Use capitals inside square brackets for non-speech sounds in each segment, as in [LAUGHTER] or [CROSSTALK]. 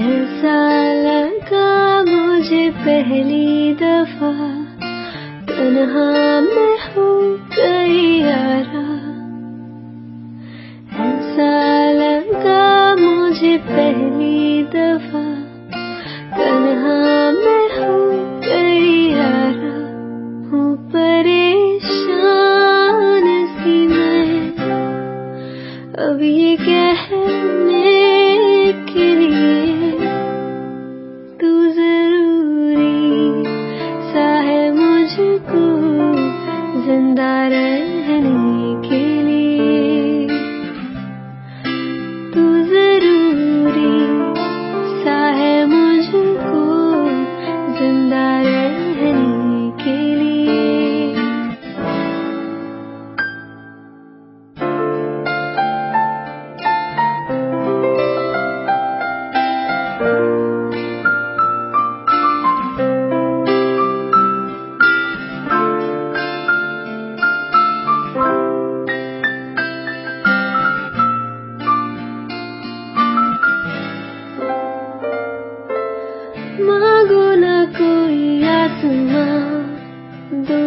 ऐसा लगा मुझे पहली दफ़ा। तन्हा मैं हो गई यारा ऐसा लगा मुझे पहली दफ़ा। तन्हा मैं हो गई यारा हूँ परेशान सी मैं। अब ये कहने के लिए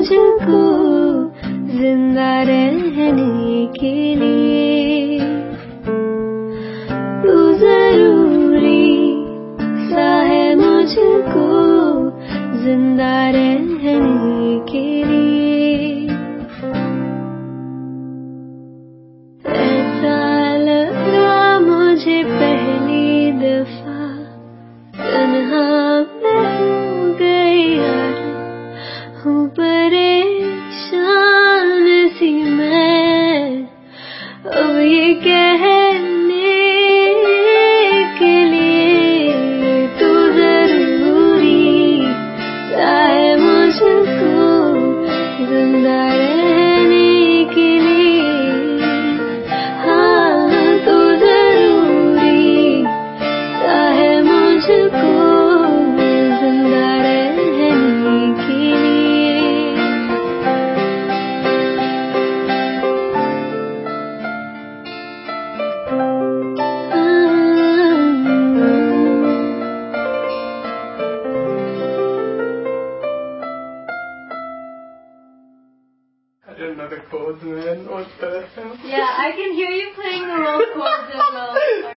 मुझको ज़िंदा रहने के लिए। तू ज़रूरी सा है मुझको ज़िंदा रहने के लिए। ऐसा लगा मुझे पहली दफ़ा तन्हा I didn't know the chords, man. What the hell? Yeah, I can hear you playing the low chords as well. [LAUGHS]